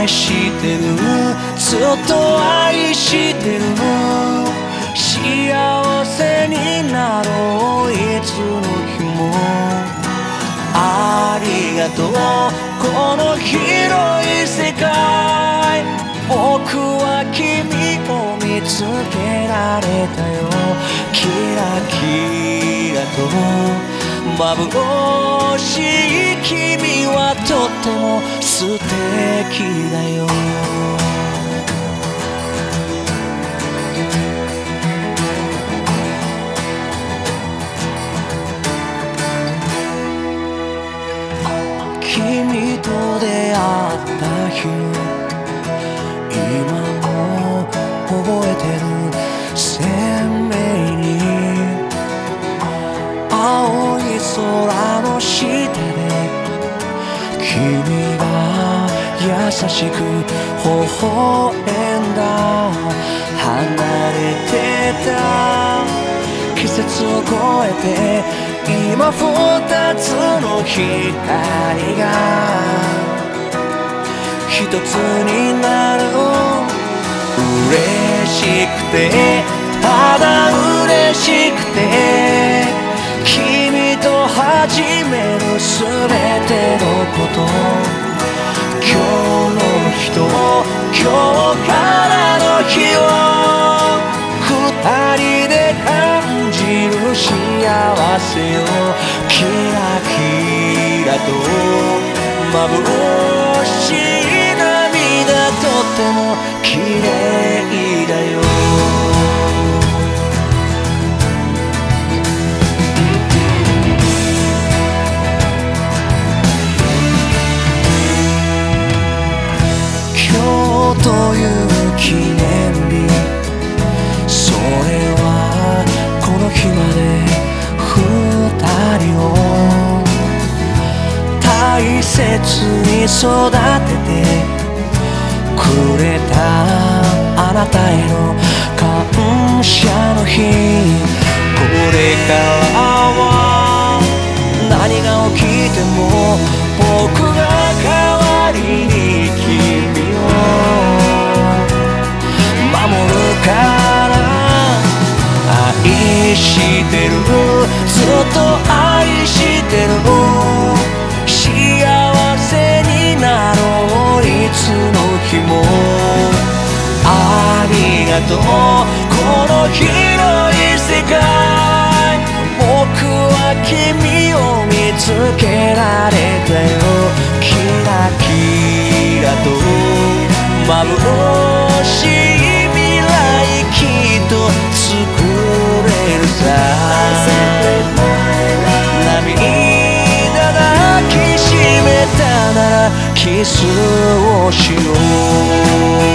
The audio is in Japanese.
愛してる。ずっと愛してる。幸せになろう。いつの日も。ありがとう。この広い世界。僕は君を見つけられたよ。キラキラと。眩しい君はとっても素敵。だよ。君と出会った日。今も覚えてる。鮮明に。青い空の下で。君が優しく微笑んだ。離れてた。季節を越えて今二つの光が。一つになる。嬉しくてただ嬉しくて。君と始めるすべてのこと。今日からの日を二人で感じる幸せをキラキラと眩しい涙とっても綺麗大切に育ててくれたあなたへの感謝の日。これからは何が起きても僕が代わりに君を守る。から愛してる。ずっと愛してる。がとうこの広い世界僕は君を見つけられたよ。キラキラと眩しい未来きっと。作れるさ涙抱きしめたならキスをしよう。